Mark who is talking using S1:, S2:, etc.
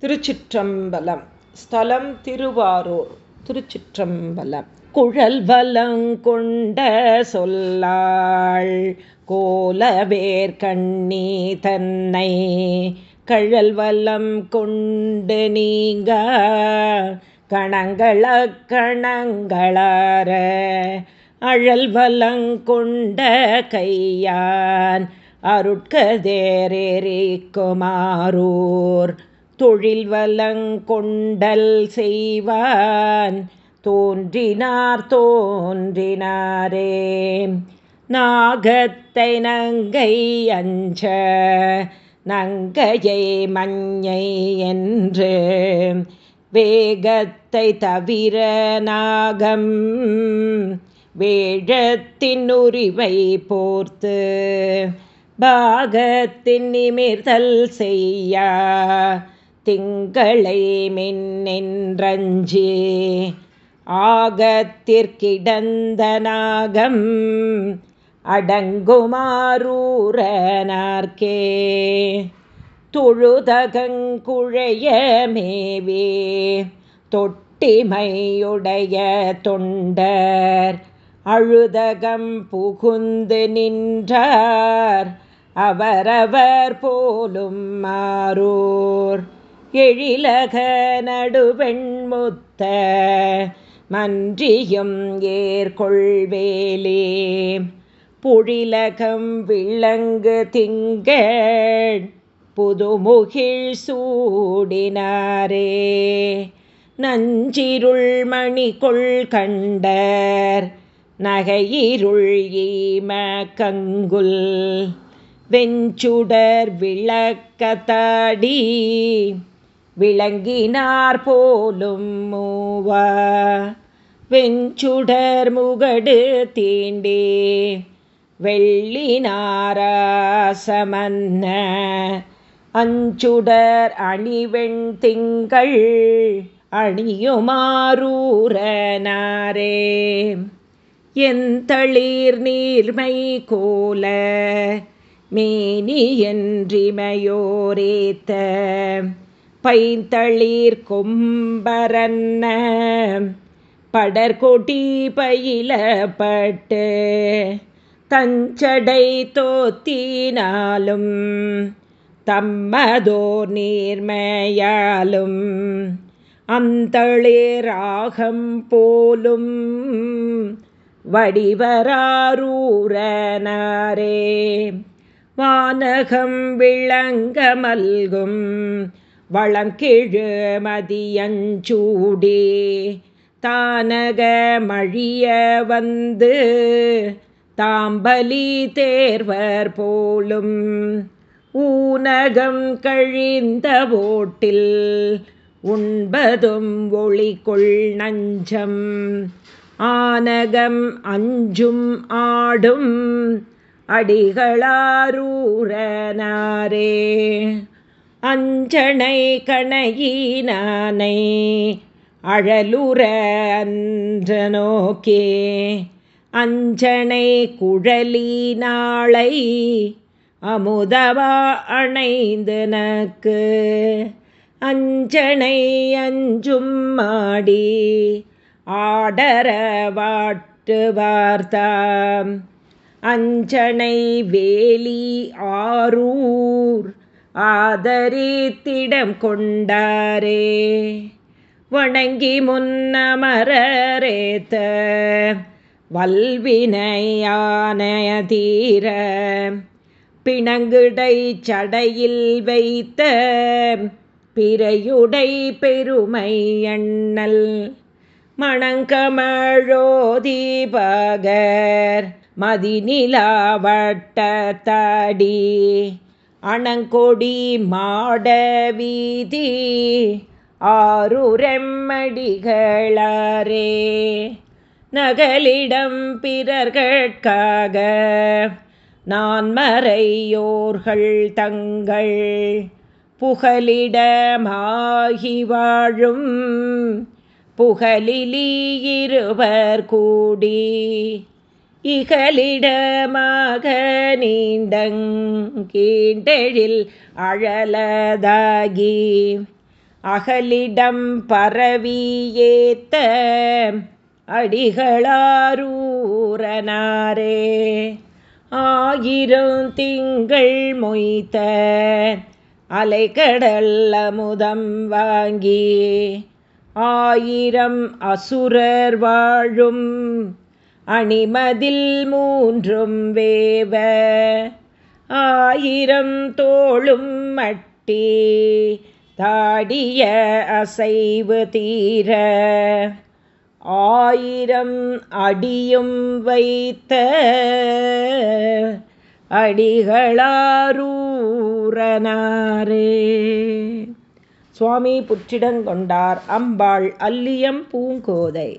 S1: திருச்சிற்றம்பலம். ஸ்தலம் திருவாரூர் திருச்சிற்றம்பலம். குழல் வலங்கொண்ட சொல்லாள் கோலவேர் கண்ணி தன்னை. கழல் வலம் கொண்டு நீங்க கணங்கள கணங்களார. அழல் வலங்கொண்ட கையான் அருட்கதேரேரி குமாரூர் தொழில் வலங்கொண்டல் செய்வான். தோன்றினார் தோன்றினாரே. நாகத்தை நங்கை அஞ்ச நங்கையை மஞ்சை என்று வேகத்தை தவிர நாகம் வேழத்தின் உரிவை போர்த்து பாகத்தின் நிமிர்தல் செய்யா திங்களை மின்னென்றஞ்சி. ஆகத்திற்கிடந்த நாகம் அடங்குமாரூரனார்க்கே. தொழுதகங்குழைய மேவே தொட்டிமையுடைய தொண்டர் அழுதகம் புகுந்து நின்றார் அவரவர் போலும் மாறூர். எழிலக நடுவெண்முத்த மன்றியும் ஏற்கொள்வேலே. புழிலகம் விளங்கு திங்கள் புதுமுகில் சூடினாரே. நஞ்சிருள் மணிகொள் கண்டர் நகையிருள் ஈம கங்குல் வெஞ்சுடர் விளக்கத்தாடி விளங்கினார் போலும் மூவா. வெஞ்சுடர் முகடு தீண்டே. வெள்ளினாராசமன்ன. அஞ்சுடர் அணிவெண் திங்கள் அணியுமாரூரனாரே. எந்தளிர் நீர்மை கோல மேனி என்றிமையோரேத்த பைந்தளிர் கொம்பரன்ன. படர்கொடி பயிலப்பட்டு தஞ்சடை தோத்தினாலும் தம்மதோர் நீர்மையாலும் அந்தளிராகம் போலும் வடிவராரூரனாரே. வானகம் விளங்க மல்கும் வளங்கிழு மதியஞ்சூடே. தானக மழிய வந்து தாம்பலி தேர்வர் போலும் ஊனகம் கழிந்த ஓட்டில் உண்பதும் ஒளிகொள் நஞ்சம். ஆனகம் அஞ்சும் ஆடும் அடிகளாரூரனாரே. அஞ்சனை கணையினானை அழலுற அன்ற நோக்கே அஞ்சனை குழலி நாளை அமுதவா அணைந்து நக்கு அஞ்சனை அஞ்சும் மாடி ஆடர வாட்டு வார்த்தாம் அஞ்சனை வேலி ஆரூர் ஆதரித்திடம் கொண்டாரே. வணங்கி முன்னமரேத்த வல்வினையான தீர பிணங்குடை சடையில் வைத்த பிறையுடை பெருமை எண்ணல் மணங்கமழோதீபகர் மதிநிலாவட்டத்தடி அணங்கொடி மாட வீதி ஆறுரெம்மடிகளே நகலிடம் பிறர்கட்காக நான் மறையோர்கள் தங்கள் புகலிடமாகி வாழும் புகழிலி இருவர் கூடி இகலிடமாக நீண்டங்கீண்டெழில் அழலதாகி அகலிடம் பரவியேத்த அடிகளாரூரனாரே. ஆயிரம் திங்கள் மொய்த்த அலைக்கடல் அமுதம் வாங்கி ஆயிரம் அசுரர் வாழும் அணிமதில் மூன்றும் வேவ. ஆயிரம் தோளும் மட்டி தாடிய அசைவு தீர. ஆயிரம் அடியும் வைத்த அடிகளாரூரனாரே. சுவாமி புற்றிடங்கொண்டார் அம்பாள் அல்லியம் பூங்கோதை.